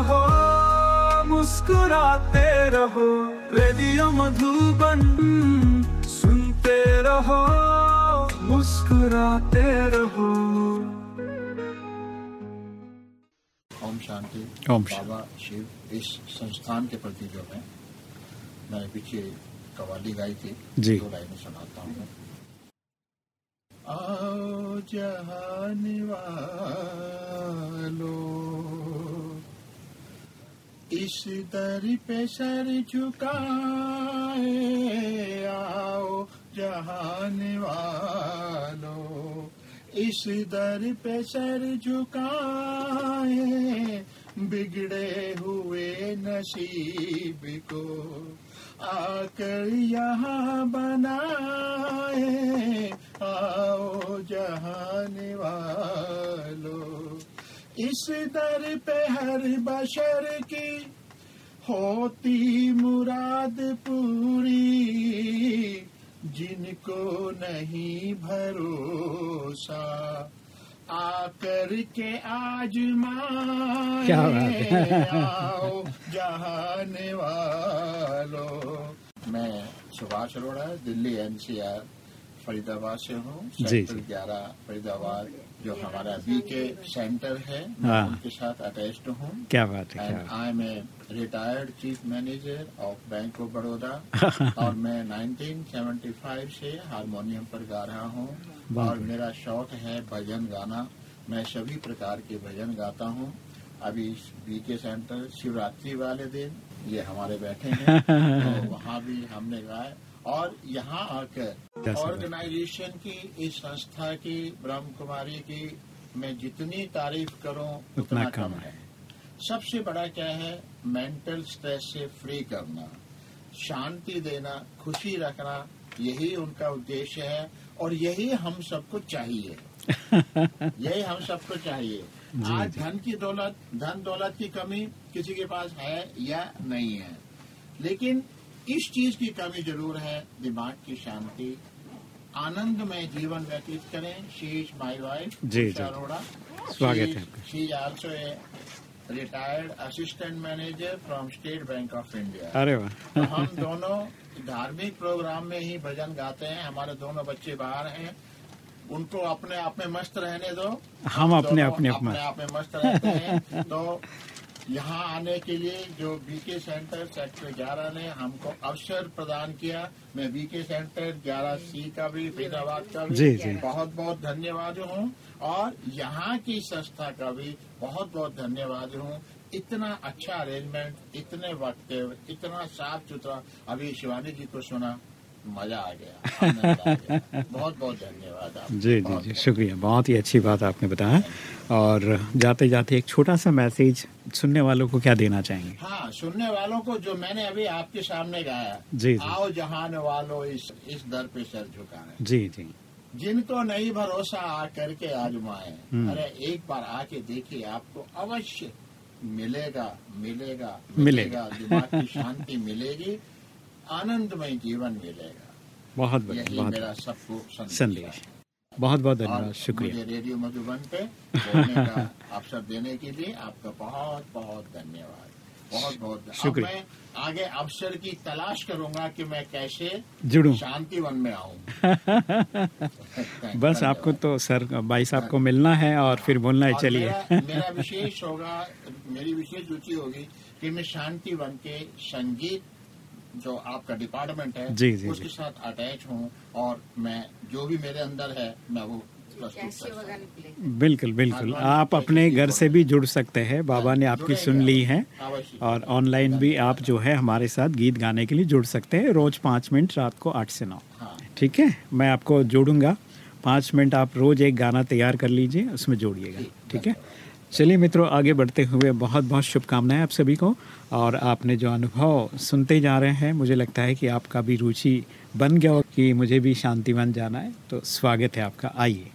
रहो मुस्कुराते रहो रेडियो मधुबन सुनते रहो मुस्कुराते रहो। ओम शांति। ओम बाबा शिव इस संस्थान के प्रति जो है मैं पीछे कवाली गाई थी जी। दो लाइनें सुनाता हूँ। आओ जहान इस दर पे सर झुकाए, आओ जहान वालो। इस दर पे सर झुकाए, बिगड़े हुए नसीब को आकर यहाँ बनाए, आओ जहान वालो। इस दर पे हर बशर की होती मुराद पूरी जिनको नहीं भरोसा। आकर के आजमाए क्या। आओ जहान वालों। मैं सुभाष अरोड़ा दिल्ली एनसीआर फरीदाबाद से हूँ। सेक्टर ग्यारह फरीदाबाद। जो हमारा बी के सेंटर है मैं हाँ। उनके साथ अटैच्ड हूँ। क्या बात है and I am a retired chief manager of Bank of Baroda और मैं 1975 से हारमोनियम पर गा रहा हूँ। और मेरा शौक है भजन गाना। मैं सभी प्रकार के भजन गाता हूँ। अभी बीके सेंटर शिवरात्रि वाले दिन ये हमारे बैठे हैं। तो वहाँ भी हमने गाए और यहाँ आकर ऑर्गेनाइजेशन की इस संस्था की ब्रह्म कुमारी की मैं जितनी तारीफ़ करूँ उतना कम है। सबसे बड़ा क्या है मेंटल स्ट्रेस से फ्री करना। शांति देना खुशी रखना यही उनका उद्देश्य है और यही हम सबको चाहिए। यही हम सबको चाहिए। आज धन की दौलत धन दौलत की कमी किसी के पास है या नहीं है। लेकिन इस चीज़ की कमी ज़रूर है दिमाग की शांति। आनंद में जीवन व्यतीत करें शी इज़ माई वाइफ जी। अरोड़ा स्वागत है आपका। She is also a retired assistant manager from State Bank of India अरे वाह। तो हम दोनों धार्मिक प्रोग्राम में ही भजन गाते हैं। हमारे दोनों बच्चे बाहर हैं। उनको अपने आप में मस्त रहने दो। हम अपने अपने अपने आप में मस्त रहते हैं। तो यहाँ आने के लिए जो बीके सेंटर सेक्टर 11 ने हमको अवसर प्रदान किया मैं बीके सेंटर 11 सी का भी फरीदाबाद का भी जी, जी। बहुत बहुत धन्यवाद हूँ और यहाँ की संस्था का भी बहुत बहुत धन्यवाद हूँ इतना अच्छा अरेंजमेंट इतने वक्त इतना साफ़ सुथरा अभी शिवानी जी को सुना मज़ा आ गया आ गया। बहुत बहुत धन्यवाद आप जी जी जी शुक्रिया। बहुत ही अच्छी बात आपने बताया। और जाते जाते एक छोटा सा मैसेज सुनने वालों को क्या देना चाहेंगे? हाँ सुनने वालों को जो मैंने अभी आपके सामने गाया। जी, जी। आओ जहान वालों इस इस दर पे सर झुकाए जी जी। जिनको नहीं भरोसा आ करके आजमाए हम्म। अरे एक बार आके देखिए आपको अवश्य मिलेगा मिलेगा मिलेगा। मिलेगा। दिमाग की शांति मिलेगी। आनंदमय जीवन मिलेगा। बहुत बढ़िया यही बहुत मेरा सबको संदेश बहुत बहुत धन्यवाद शुक्रिया। मुझे रेडियो मधुबन पे बोलने का अवसर देने के लिए आपका बहुत बहुत धन्यवाद। बहुत बहुत शुक्रिया। मैं आगे अवसर की तलाश करूँगा कि मैं कैसे जुड़ू। शांति वन में आऊँ। बस आपको तो सर भाई साहब को मिलना है और फिर बोलना है चलिए। मेरा, मेरा विशेष होगा मेरी विशेष रुचि होगी कि मैं शांति वन के संगीत जो आपका डिपार्टमेंट है जी, जी, उसके जी। साथ अटैच हूँ और मैं जो भी मेरे अंदर है मैं वो प्रस्तुत कर सकता हूँ। बिल्कुल बिल्कुल। आप अपने घर से भी जुड़ सकते हैं। बाबा ने आपकी सुन ली है। और ऑनलाइन भी आप जो है हमारे साथ गीत गाने के लिए जुड़ सकते हैं। रोज पाँच मिनट रात को आठ से नौ। हाँ। ठीक है? मैं आपको जोड़ूँगा। पाँच मिनट आप रोज एक गाना तैयार कर लीजिए उसमें जोड़िएगा। ठीक है? चलिए मित्रों आगे बढ़ते हुए बहुत बहुत शुभकामनाएँ आप सभी को। और आपने जो अनुभव सुनते जा रहे हैं मुझे लगता है कि आपका भी रुचि बन गया हो कि मुझे भी शांतिवन जाना है। तो स्वागत है आपका। आइए।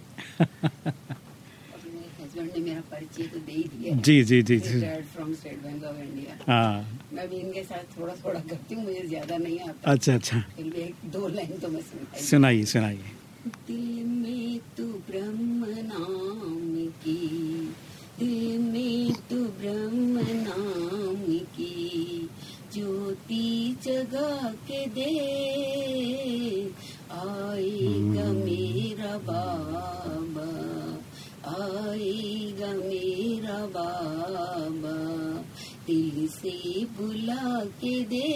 तो दे ही दिया जी जी जी जी। हाँ। मैं भी इनके साथ थोड़ा थोड़ा करती हूँ मुझे ज़्यादा नहीं आता। अच्छा अच्छा। दो लाइन तो मैं सुनाइए सुनाइए। दिल में तू ब्रह्म नाम की दिल में तू ब्रह्म नाम की ज्योति जगा के दे आएगा मेरा बाबा आएगा मेरा बाबा दिल से बुला के दे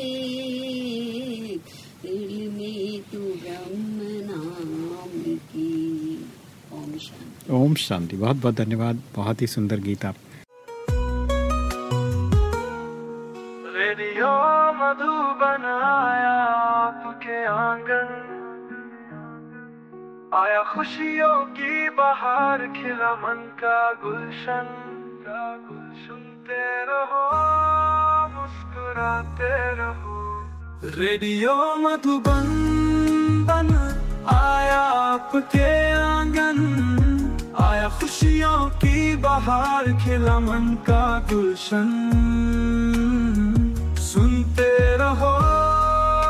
दिल में तू ब्रह्म नाम की ओम शांति। बहुत बहुत धन्यवाद। बहुत ही सुंदर गीत आप। आपके आँगन। आया खुशियों की बहार, खिला मन का गुलशन। का गुल सुनते रहो, मुस्कुराते रहो। रेडियो मधुबन बन आया आपके आँगन, आया खुशियों की बहार, खिला मन का गुलशन। सुनते रहो,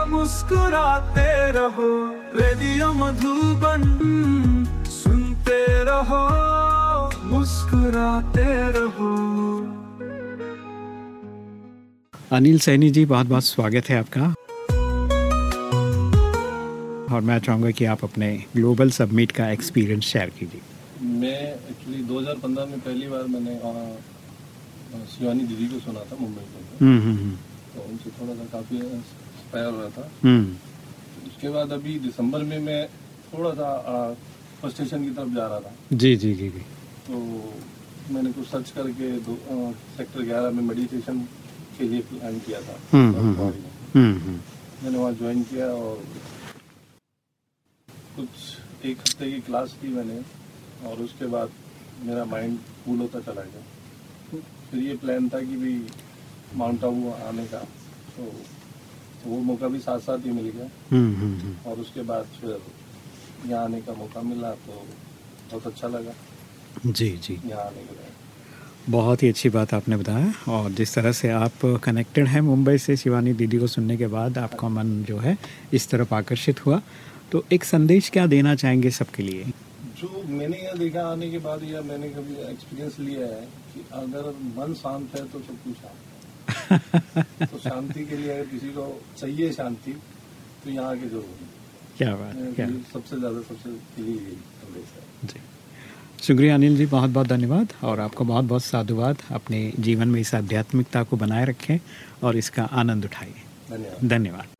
मुस्कुराते रहो, रेडियो मधुबन। सुनते रहो, मुस्कुराते रहो। अनिल सैनी जी बहुत बहुत स्वागत है आपका। और मैं चाहूँगा कि आप अपने ग्लोबल सबमिट का एक्सपीरियंस शेयर कीजिए। मैं एक्चुअली 2015 में पहली बार मैंने शिवानी दीदी को सुना था मुंबई के अंदर हम्म हम्म। तो उनसे थोड़ा सा काफ़ी इंस्पायर हुआ था। हम्म। उसके बाद अभी दिसंबर में मैं थोड़ा सा फ़र्स्ट स्टेशन की तरफ़ जा रहा था। जी जी जी जी। तो मैंने कुछ सर्च करके दो सेक्टर ग्यारह में मेडिटेशन के लिए प्लान किया था। हम्म, हम्म, में। हम्म हम्म। मैंने वहाँ ज्वाइन किया और कुछ एक हफ़्ते की क्लास की मैंने और उसके बाद मेरा माइंड कूल होता चला गया। फिर ये प्लान था कि भी माउंट आबू आने का तो, तो वो मौका भी साथ साथ ही मिल गया। हम्म हम्म हम्म। और उसके बाद फिर यहाँ आने का मौका मिला तो बहुत अच्छा लगा। जी जी। यहाँ आने के बहुत ही अच्छी बात आपने बताया और जिस तरह से आप कनेक्टेड हैं मुंबई से शिवानी दीदी को सुनने के बाद आपका मन जो है इस तरफ़ आकर्षित हुआ। तो एक संदेश क्या देना चाहेंगे सबके लिए? जो मैंने यह देखा आने के बाद या मैंने कभी एक्सपीरियंस लिया है कि अगर मन शांत है तो सब कुछ शांत है। तो शांति के लिए अगर किसी को चाहिए शांति तो यहाँ के ज़रूर। क्या बात है, क्या? सबसे ज़्यादा सबसे यही यही संदेश है। जी। शुक्रिया अनिल जी बहुत बहुत धन्यवाद और आपको बहुत बहुत साधुवाद। अपने जीवन में इस आध्यात्मिकता को बनाए रखें और इसका आनंद उठाइए। धन्यवाद।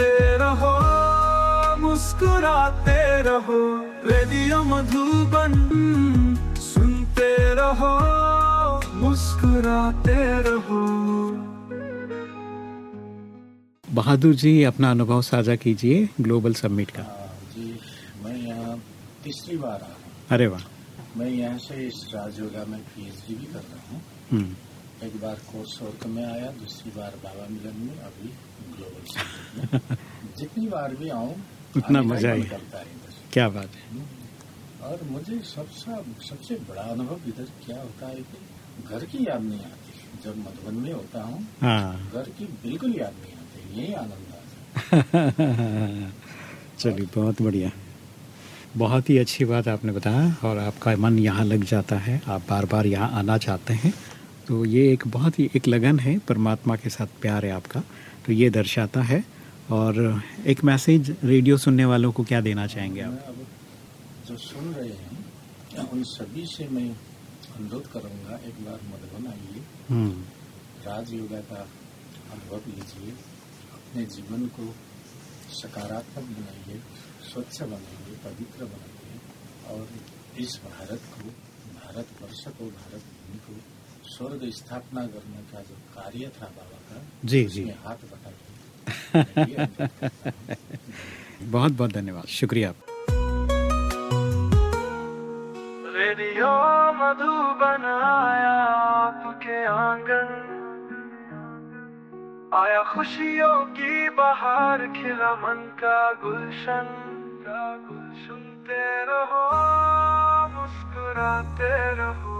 सुनते रहो मुस्कुराते रहो रेडियो मधुबन सुनते रहो मुस्कुराते रहो। बहादुर जी अपना अनुभव साझा कीजिए ग्लोबल सबमिट का। हाँ, जी मैं यहाँ तीसरी बार आया हूँ। अरे वाह। मैं यहाँ से इस राजयोगा में पीएचडी भी कर रहा हूँ। हम्म। एक बार कोर्स वर्क में आया दूसरी बार बाबा मिलन में अभी ग्लोबल में। जितनी बार भी आऊँ उतना मज़ा ही। करता है क्या बात है। और मुझे सबसे सबसे बड़ा अनुभव इधर क्या होता है कि घर की याद नहीं आती। जब मधुबन में होता हूँ हाँ। घर की बिल्कुल याद नहीं आती। यही आनंद आता चलिए बहुत बढ़िया। बहुत ही अच्छी बात आपने बताया और आपका मन यहाँ लग जाता है। आप बार बार यहाँ आना चाहते हैं। तो ये एक बहुत ही एक लगन है परमात्मा के साथ प्यार है आपका। तो ये दर्शाता है और एक मैसेज रेडियो सुनने वालों को क्या देना चाहेंगे आप? जो सुन रहे हैं उन सभी से मैं अनुरोध करूँगा एक बार मधुबन आइए हम्म, राजयोगा का अनुभव लीजिए अपने जीवन को सकारात्मक बनाइए स्वच्छ बनाइए पवित्र बनाइए और इस भारत को भारतवर्ष को भारत भूमि को स्वर्ग स्थापना करने का जो कार्य था बाबा का जी जी। हाथ हूँ। बहुत बहुत धन्यवाद। शुक्रिया रेडियो मधुबन आया आपके आँगन। आया खुशियों की बाहर खिला मन का गुलशन। का गुल सुनते रहो मुस्कुराते रहो।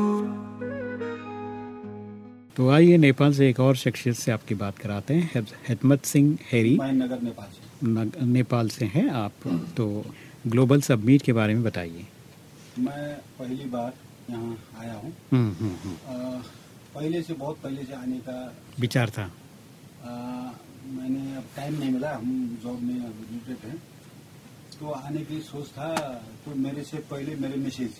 तो आइए नेपाल से एक और शख्सियत से आपकी बात कराते हैं हेदमत सिंह हेरी। मैं नगर नेपाल से। नग- नेपाल से हैं आप तो ग्लोबल सबमीट के बारे में बताइए। मैं पहली बार यहाँ आया हूँ। हम्म, हम्म, हम्म। पहले से बहुत पहले से आने का विचार था। अ, मैंने अब टाइम नहीं मिला हम जॉब में रिलेटेड हैं। तो आने की सोच था तो मेरे से पहले मेरे मिसेज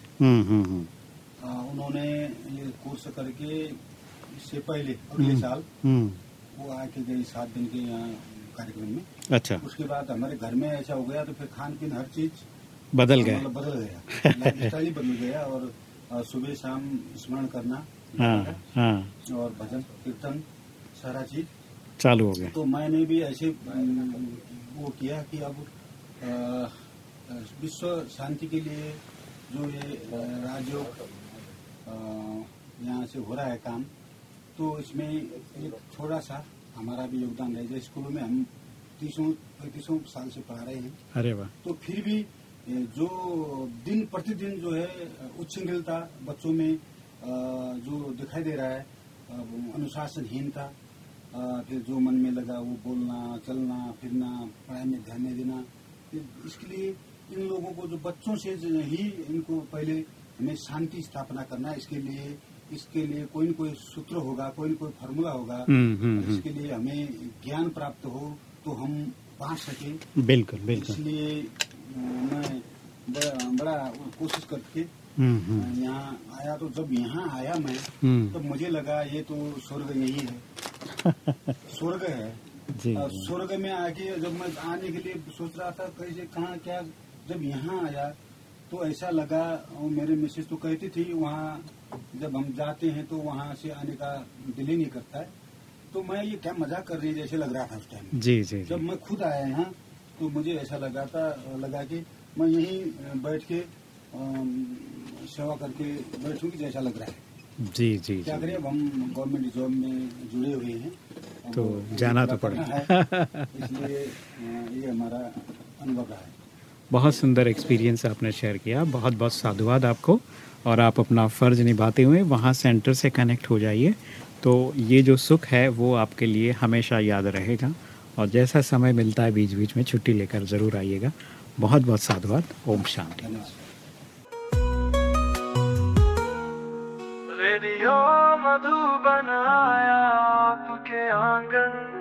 उन्होंने ये कोर्स करके इससे पहले अगले हम्म। साल हम्म, वो आके गई सात दिन के यहाँ कार्यक्रम में। अच्छा। उसके बाद हमारे घर में ऐसा हो गया तो फिर खान पीन हर चीज़ बदल गए मतलब बदल गया। स्टाइल ही बदल गया और सुबह शाम स्मरण करना हाँ हाँ। और भजन कीर्तन सारा चीज़। चालू हो गया। तो मैंने भी ऐसे वो किया कि अब विश्व शांति के लिए जो ये राजयोग यहाँ से हो रहा है काम तो इसमें एक थोड़ा सा हमारा भी योगदान है जैसे स्कूलों में हम तीसों पैंतीसों साल से पढ़ा रहे हैं। अरे वाह। तो फिर भी जो दिन प्रतिदिन जो है उच्छृंखलता बच्चों में जो दिखाई दे रहा है अनुशासनहीनता फिर जो मन में लगा वो बोलना चलना फिरना पढ़ाई में ध्यान नहीं देना इसके लिए इन लोगों को जो बच्चों से ही इनको पहले हमें शांति स्थापना करना है। इसके लिए इसके लिए कोई न कोई सूत्र होगा कोई न कोई फॉर्मूला होगा हम्म, हम्म, हम्म। इसके लिए हमें ज्ञान प्राप्त हो तो हम बांट सकें। बिल्कुल बिल्कुल। इसलिए मैं बड़ा, बड़ा कोशिश करके हम्म, हम्म, यहाँ आया तो जब यहाँ आया मैं हम्म, तो मुझे लगा ये तो स्वर्ग यही है। स्वर्ग है। स्वर्ग में आके जब मैं आने के लिए सोच रहा था कैसे कहाँ क्या जब यहाँ आया तो ऐसा लगा और मेरे मिसेज तो कहती थी वहाँ जब हम जाते हैं तो वहाँ से आने का दिल ही नहीं करता है। तो मैं ये क्या मज़ाक कर रही है जैसे लग रहा था उस टाइम जी जी जब मैं खुद आया यहाँ तो मुझे ऐसा लगा था लगा कि मैं यहीं बैठ के सेवा करके बैठूँगी जैसा लग रहा है। जी जी क्या करें अब हम गवर्नमेंट जॉब में जुड़े हुए हैं। तो जाना तो पड़ेगा। है इसलिए ये हमारा अनुभव रहा है। बहुत सुंदर एक्सपीरियंस आपने शेयर किया। बहुत बहुत साधुवाद आपको। और आप अपना फ़र्ज़ निभाते हुए वहाँ सेंटर से कनेक्ट हो जाइए। तो ये जो सुख है, वो आपके लिए हमेशा याद रहेगा। और जैसा समय मिलता है बीच बीच में छुट्टी लेकर ज़रूर आइएगा। बहुत बहुत साधुवाद। ओम शांति। रेडियो आपके आँगन।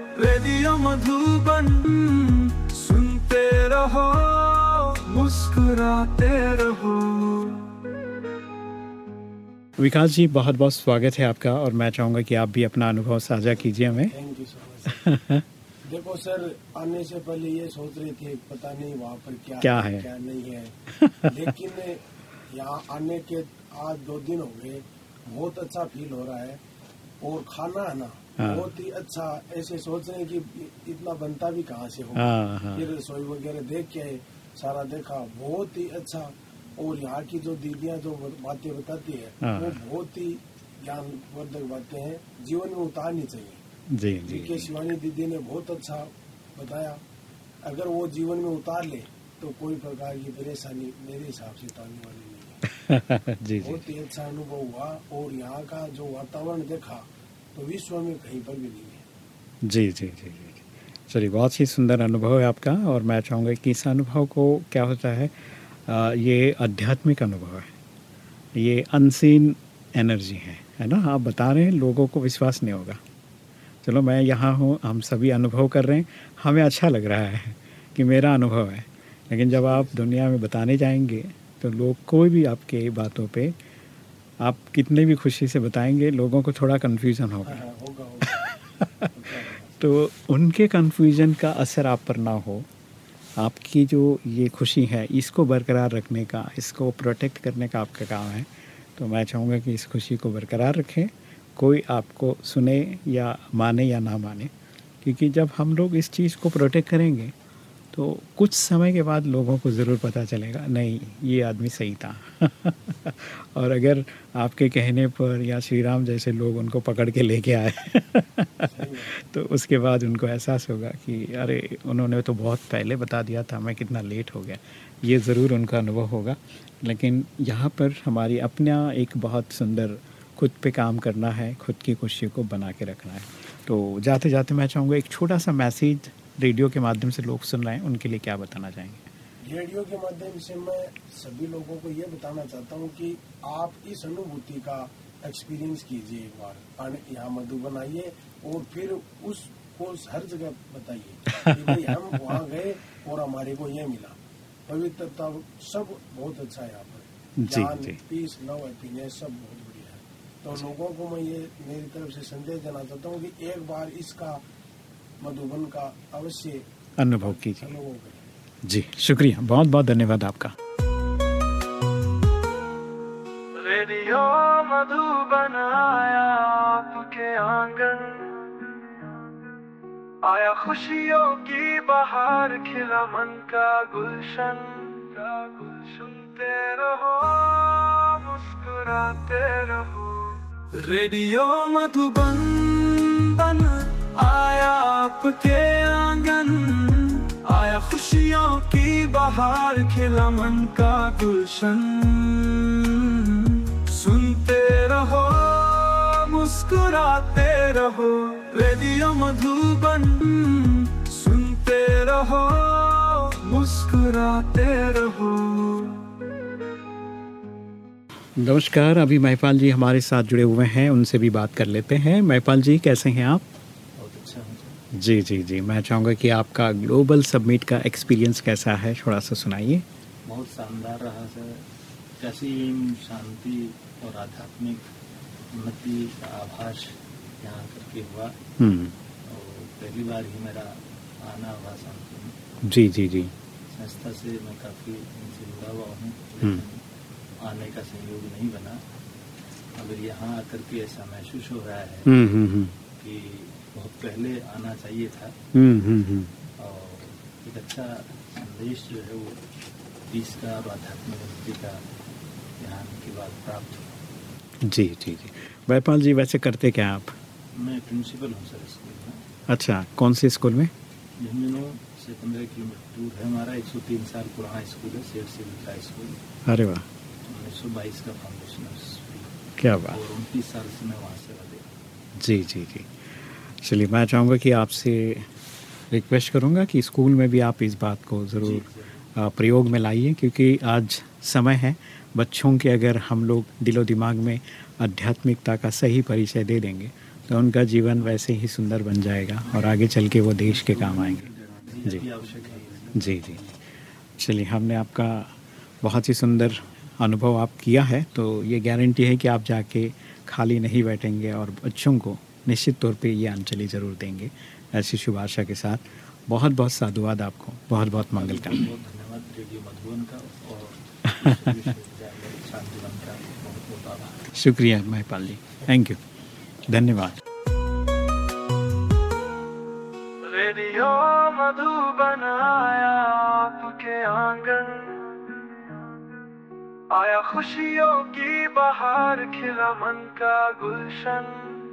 रेडियो मधुबन सुनते रहो मुस्कुराते रहो विकास जी बहुत बहुत स्वागत है आपका और मैं चाहूँगा कि आप भी अपना अनुभव साझा कीजिए हमें थैंक यू सो मच देखो सर आने से पहले ये सोच रहे थे पता नहीं वहाँ पर क्या क्या है? क्या नहीं है लेकिन यहाँ आने के आज दो दिन हो गए बहुत अच्छा फील हो रहा है और खाना है ना हाँ। बहुत ही अच्छा ऐसे सोच रहे हैं कि इतना बनता भी कहाँ से होगा? हाँ हाँ। फिर रसोई वगैरह देख के सारा देखा बहुत ही अच्छा। और यहाँ की जो दीदियाँ जो बातें बताती है हाँ। वो बहुत ही ज्ञानवर्धक बातें हैं। जीवन में उतारनी चाहिए। जी जी के शिवानी दीदी ने बहुत अच्छा बताया। अगर वो जीवन में उतार ले तो कोई प्रकार की परेशानी मेरे हिसाब से उतारने वाली नहीं है। जी। बहुत ही अच्छा अनुभव हुआ। और यहाँ का जो वातावरण देखा तो विश्व में कहीं पर भी नहीं है। जी जी जी जी। चलिए बहुत ही सुंदर अनुभव है आपका और मैं चाहूँगा कि इस अनुभव को क्या होता है आ, ये आध्यात्मिक अनुभव है। ये अनसीन एनर्जी है है ना? आप बता रहे हैं लोगों को विश्वास नहीं होगा। चलो मैं यहाँ हूँ हम सभी अनुभव कर रहे हैं। हमें अच्छा लग रहा है कि मेरा अनुभव है लेकिन जब आप दुनिया में बताने जाएँगे तो लोग कोई भी आपके बातों पे आप कितने भी खुशी से बताएँगे लोगों को थोड़ा कन्फ्यूज़न होगा। हाँ, तो उनके कन्फ्यूज़न का असर आप पर ना हो। आपकी जो ये खुशी है इसको बरकरार रखने का इसको प्रोटेक्ट करने का आपका काम है। तो मैं चाहूँगा कि इस खुशी को बरकरार रखें। कोई आपको सुने या माने या ना माने क्योंकि जब हम लोग इस चीज़ को प्रोटेक्ट करेंगे तो कुछ समय के बाद लोगों को ज़रूर पता चलेगा, नहीं, ये आदमी सही था। और अगर आपके कहने पर या श्री राम जैसे लोग उनको पकड़ के लेके आए तो उसके बाद उनको एहसास होगा कि अरे, उन्होंने तो बहुत पहले बता दिया था, मैं कितना लेट हो गया। ये ज़रूर उनका अनुभव होगा। लेकिन यहाँ पर हमारी अपना एक बहुत सुंदर खुद पे काम करना है, खुद की खुशी को बना के रखना है। तो जाते जाते मैं चाहूँगा एक छोटा सा मैसेज रेडियो के माध्यम से लोग सुन रहे हैं उनके लिए क्या बताना चाहेंगे? रेडियो के माध्यम से मैं सभी लोगों को ये बताना चाहता हूँ कि आप इस अनुभूति का एक्सपीरियंस कीजिए एक बार। यहाँ मधुबन आइए और फिर उसको हर जगह बताइए हम वहाँ गए और हमारे को ये मिला। पवित्रता सब बहुत अच्छा है यहाँ पर। ज्ञान पीस लव हैप्पीनेस सब बहुत बढ़िया है। तो लोगों को मैं ये मेरी तरफ़ से संदेश देना चाहता हूँ कि एक बार इसका मधुबन का अवश्य अनुभव कीजिए। जी शुक्रिया। बहुत बहुत धन्यवाद आपका। रेडियो मधुबन आया आपके आँगन। आया खुशियों की बहार खिला मन का गुलशन। का गुल सुनते रहो मुस्कुराते रहो। रेडियो मधुबन बन आया आपके आँगन, आया खुशियों की बहार, खिला मन का गुलशन। सुनते रहो, मुस्कुराते रहो, रेडियो मधुबन। सुनते रहो, मुस्कुराते रहो। नमस्कार, अभी महिपाल जी हमारे साथ जुड़े हुए हैं, उनसे भी बात कर लेते हैं। महिपाल जी, कैसे हैं आप? जी जी जी। मैं चाहूँगा कि आपका ग्लोबल सबमिट का एक्सपीरियंस कैसा है? थोड़ा सा सुनाइए। बहुत शानदार रहा सर। कैसीम शांति और आध्यात्मिक उन्नति का आभास यहाँ करके हुआ हम्म। और पहली बार ही मेरा आना हुआ शांति जी जी जी। संस्था से मैं काफ़ी इनसे जुड़ा हुआ हूँ हम्म। आने का सहयोग नहीं बना। मगर यहाँ आकर के ऐसा महसूस हो रहा है हम्म। कि बहुत पहले आना चाहिए था। हम्म हम्म हम्म। और एक अच्छा संदेश जो है वो पीस का और आध्यात्मिक मुक्ति का यहाँ आने के बाद प्राप्त हुआ। जी जी जी। महिपाल जी वैसे करते क्या आप? मैं प्रिंसिपल हूँ सर स्कूल में। अच्छा कौन से स्कूल में? झुंझुनू से पंद्रह किलोमीटर दूर है हमारा 103 साल पुराना स्कूल है सेठ सिविल का स्कूल। अरे वाह। उन्नीस सौ बाईस का फाउंडेशन क्या बात। और उनतीस साल से मैं वहाँ सेवा दे जी जी जी। चलिए मैं चाहूँगा कि आपसे रिक्वेस्ट करूँगा कि स्कूल में भी आप इस बात को ज़रूर। प्रयोग में लाइए क्योंकि आज समय है बच्चों के अगर हम लोग दिलो दिमाग में आध्यात्मिकता का सही परिचय दे देंगे तो उनका जीवन वैसे ही सुंदर बन जाएगा और आगे चल के वो देश के काम आएँगे। जी। जी जी। चलिए हमने आपका बहुत ही सुंदर अनुभव आप किया है तो ये गारंटी है कि आप जाके खाली नहीं बैठेंगे और बच्चों को निश्चित तौर पे ये अंजलि ज़रूर देंगे। ऐसी शुभ आशा के साथ बहुत बहुत साधुवाद आपको। बहुत बहुत मंगल का शुक्रिया महिपाल जी। थैंक यू धन्यवाद। रेडियो मधुबन आया आपके आँगन। आया खुशियों की बहार खिला मन का गुलशन।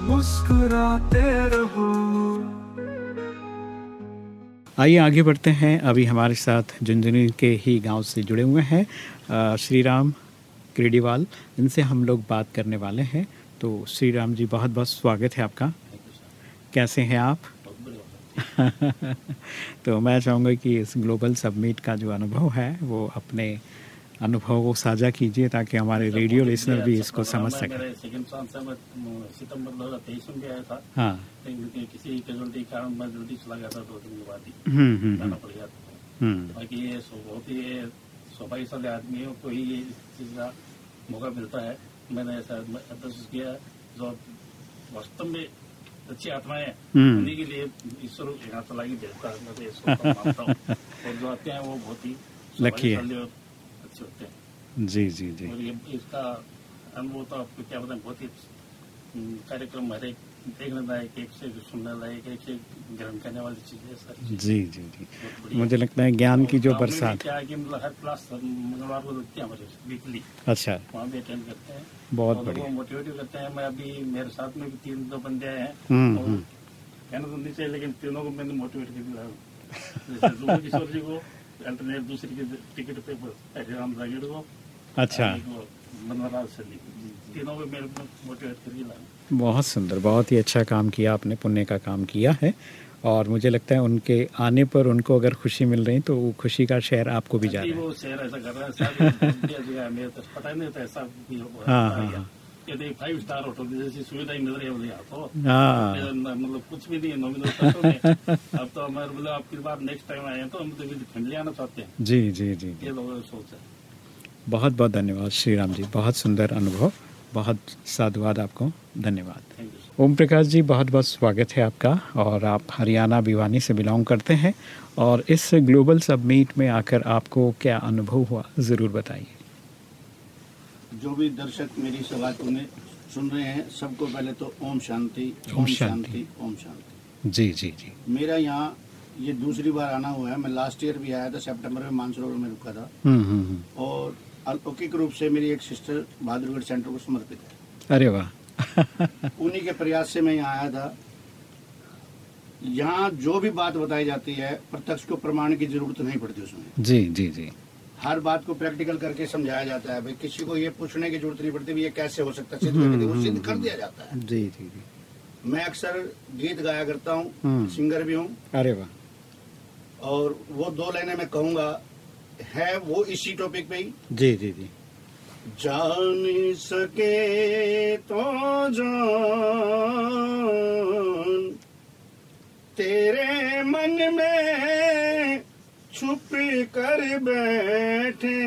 मुस्कुराते रहो। आइए आगे बढ़ते हैं। अभी हमारे साथ झुंझुनू के ही गाँव से जुड़े हुए हैं श्री राम क्रेडीवाल इनसे हम लोग बात करने वाले हैं। तो श्री राम जी, बहुत बहुत स्वागत है आपका। कैसे हैं आप? तो मैं चाहूँगा कि इस ग्लोबल सबमिट का जो अनुभव है, वो अपने अनुभव को साझा कीजिए ताकि हमारे रेडियो लिसनर भी इसको समझ सकें। सितंबर दो हज़ार तेईस में आया था। हाँ। लेकिन किसी कैजुअलिटी कारण मैं जल्दी चला गया था दो दिन के बाद ही। हम्म हम्म जाना हम्म, पड़ गया हम्म। बाकी ये बहुत ही सौभाग्यशाली आदमियों को ही ये चीज़ का मौका मिलता है। मैंने ऐसा महसूस किया जो वास्तव में अच्छी आत्माएँ हम्म। उन्हीं के लिए ईश्वर यहाँ मैं तो हूँ और जो आते हैं वो बहुत ही Lucky है। होते हैं जी जी जी। और ये इसका अनुभव तो आपको क्या बताएँ बहुत ही कार्यक्रम हर एक देखने लायक एक से सुनने लायक एक से ग्रहण करने वाली चीज़ है सारी जी जी जी। मुझे लगता है ज्ञान की जो बरसात क्या है कि मतलब हर क्लास मंगलवार को लगती है हमारे वीकली। अच्छा। वहाँ भी अटेंड करते हैं। बहुत बढ़िया। वो मोटिवेट भी करते हैं। मैं अभी मेरे साथ में भी तीन दो बंदे आए हैं। हम्म, हम्म। कहना तो नहीं चाहिए लेकिन तीनों को मैंने मोटिवेट कर दिया किशोर जी को अल्टरनेट दूसरी की टिकट पे हरिराम जागीर को अच्छा। तीनों मेरे मोटिवेट बहुत सुंदर बहुत ही अच्छा काम किया आपने पुण्य का काम किया है। और मुझे लगता है उनके आने पर उनको अगर खुशी मिल रही तो वो खुशी का शेयर आपको भी जा रहा है। वो शहर ऐसा कर रहा है है मेरे तो पता नहीं था ऐसा भी हाँ, रहा। ये तो फाइव स्टार होटल जैसी सुविधा ही मिल रही है तो हाँ। मतलब कुछ भी नहीं है नॉमिनल अब तो हमारे मतलब आपकी बार नेक्स्ट टाइम आए तो हम तो फैमिली आना चाहते हैं। जी जी जी ये लोगों सोच। है बहुत बहुत धन्यवाद श्री राम जी। बहुत सुंदर अनुभव। बहुत साधुवाद आपको। धन्यवाद। ओम प्रकाश जी बहुत बहुत स्वागत है आपका। और आप हरियाणा भिवानी से बिलोंग करते हैं। और इस ग्लोबल सबमीट में आकर आपको क्या अनुभव हुआ ज़रूर बताइए। जो भी दर्शक मेरी सभा को में सुन रहे हैं सबको पहले तो ओम शांति ओम शांति। ओम शांति। जी जी जी। मेरा यहाँ ये दूसरी बार आना हुआ है। मैं लास्ट ईयर भी आया था सितंबर में मानसरोवर में रुका था। हम्म हम्म हम्म। और अलौकिक रूप से मेरी एक सिस्टर बहादुरगढ़ सेंटर को समर्पित है। अरे वाह। उन्हीं के प्रयास से मैं यहाँ आया था। यहाँ जो भी बात बताई जाती है प्रत्यक्ष को प्रमाण की ज़रूरत नहीं पड़ती उसमें। जी जी जी। हर बात को प्रैक्टिकल करके समझाया जाता है भाई किसी को ये पूछने की ज़रूरत नहीं पड़ती भी ये कैसे हो सकता है सिद्ध वो सिद्ध कर दिया जाता है। जी जी जी। मैं अक्सर गीत गाया करता हूँ हम्म। सिंगर भी हूँ। अरे वाह। और वो दो लाइनें मैं कहूँगा है वो इसी टॉपिक पे ही। जी जी जी। जान सके तो जान तेरे मन में छुप कर बैठे,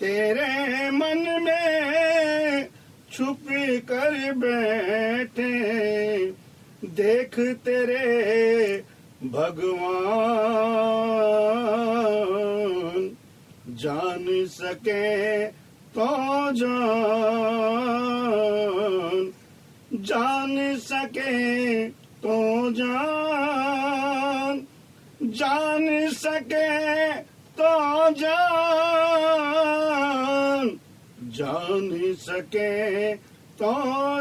तेरे मन में छुप कर बैठे। देख तेरे भगवान, जान सके तो जान जान सके तो जान। जान सके तो जान जान सके तो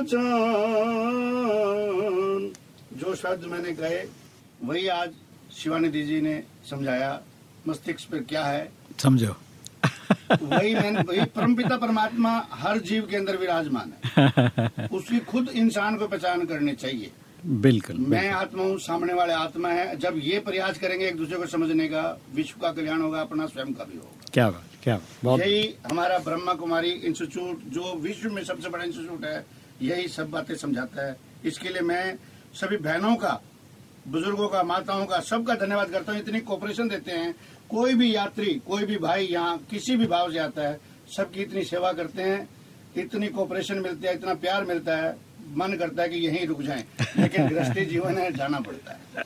जान। जो शब्द मैंने कहे वही आज शिवानिधि जी ने समझाया मस्तिष्क पर क्या है? समझो। वही मैंने वही परमपिता परमात्मा हर जीव के अंदर विराजमान है। उसकी खुद इंसान को पहचान करनी चाहिए। बिल्कुल मैं आत्मा हूँ सामने वाले आत्मा है। जब ये प्रयास करेंगे एक दूसरे को समझने का विश्व का कल्याण होगा अपना स्वयं का भी होगा। क्या बात क्या बात बहुत यही हमारा ब्रह्मा कुमारी इंस्टीट्यूट जो विश्व में सबसे बड़ा इंस्टीट्यूट है यही सब बातें समझाता है। इसके लिए मैं सभी बहनों का बुज़ुर्गों का माताओं का सबका धन्यवाद करता हूँ। इतनी कोऑपरेशन देते हैं। कोई भी यात्री कोई भी भाई यहाँ किसी भी भाव से आता है सबकी इतनी सेवा करते हैं। इतनी कोऑपरेशन मिलती है इतना प्यार मिलता है। मन करता है कि यहीं रुक जाएँ लेकिन गृहस्थी जीवन है जाना पड़ता है।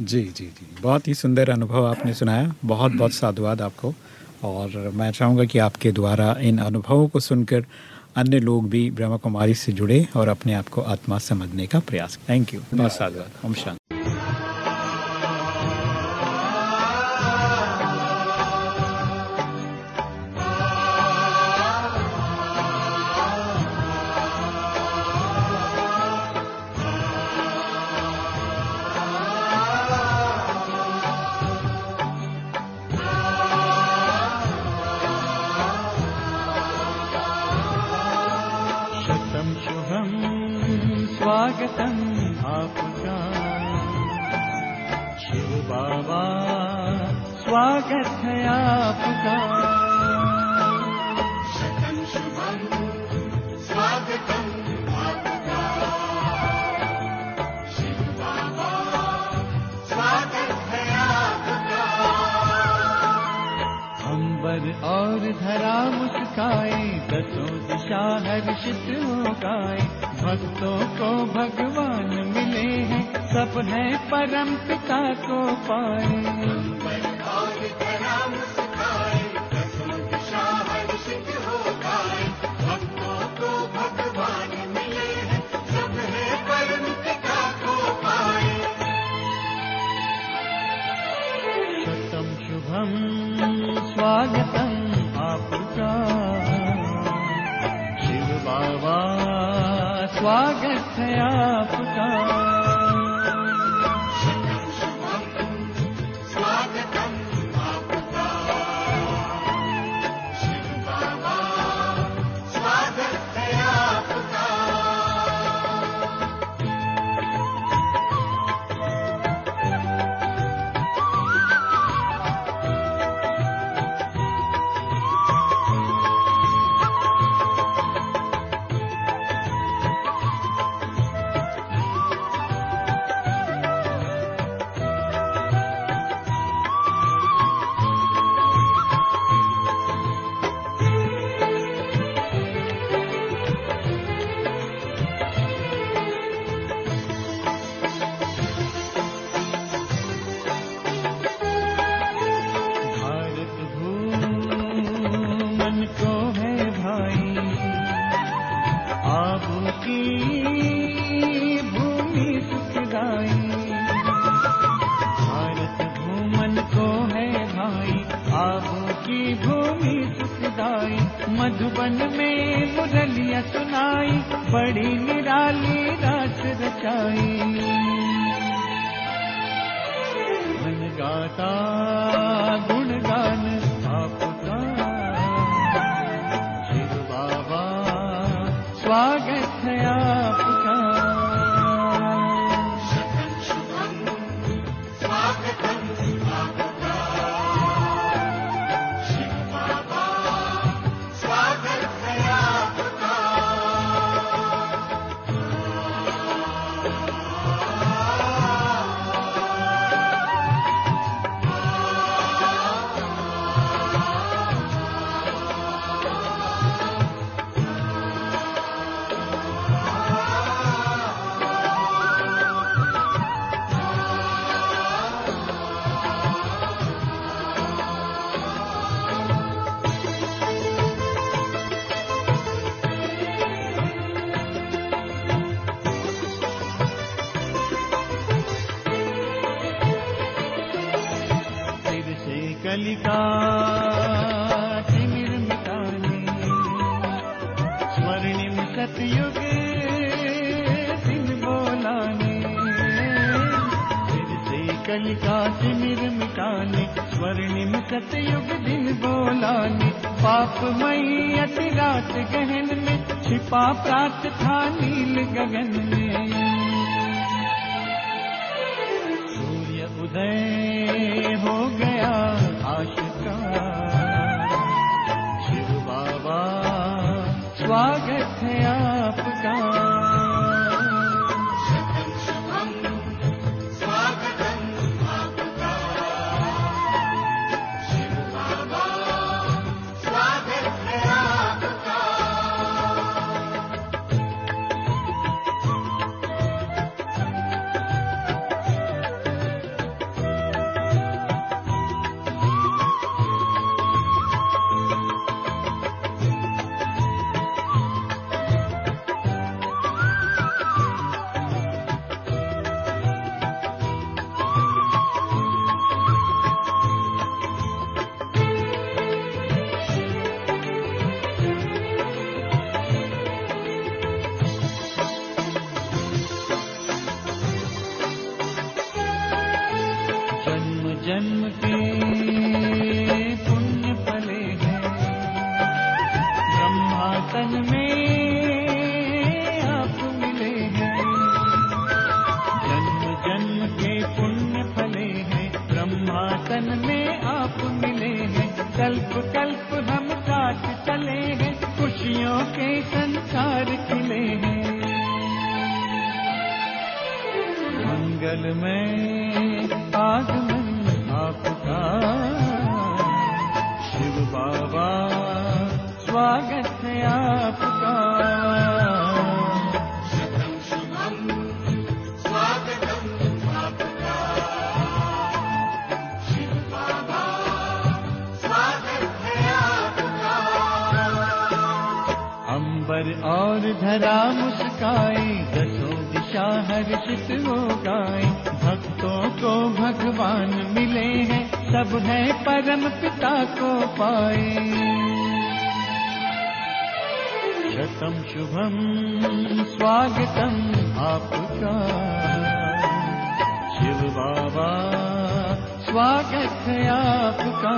जी जी जी। बहुत ही सुंदर अनुभव आपने सुनाया। बहुत बहुत साधुवाद आपको। और मैं चाहूँगा कि आपके द्वारा इन अनुभवों को सुनकर अन्य लोग भी ब्रह्मा कुमारी से जुड़े और अपने आप को आत्मा समझने का प्रयास थैंक यू बहुत साधुवाद। हम शांति शतं। है परम पिता को पाए। शतं शुभं आपका शिव बाबा स्वागत है आपका कलिका तिमिर मिटाने स्वर्णिम सतयुग दिन बोलाने। पाप अति रात गहन में छिपा प्रात था नील गगन में अंबर और धरा मुस्काए दसों दिशा हर्षित हो गाए। भक्तों को भगवान मिले हैं, सब है परम पिता को पाए। शतम शुभम, स्वागतम आपका। शिव बाबा, स्वागत है आपका।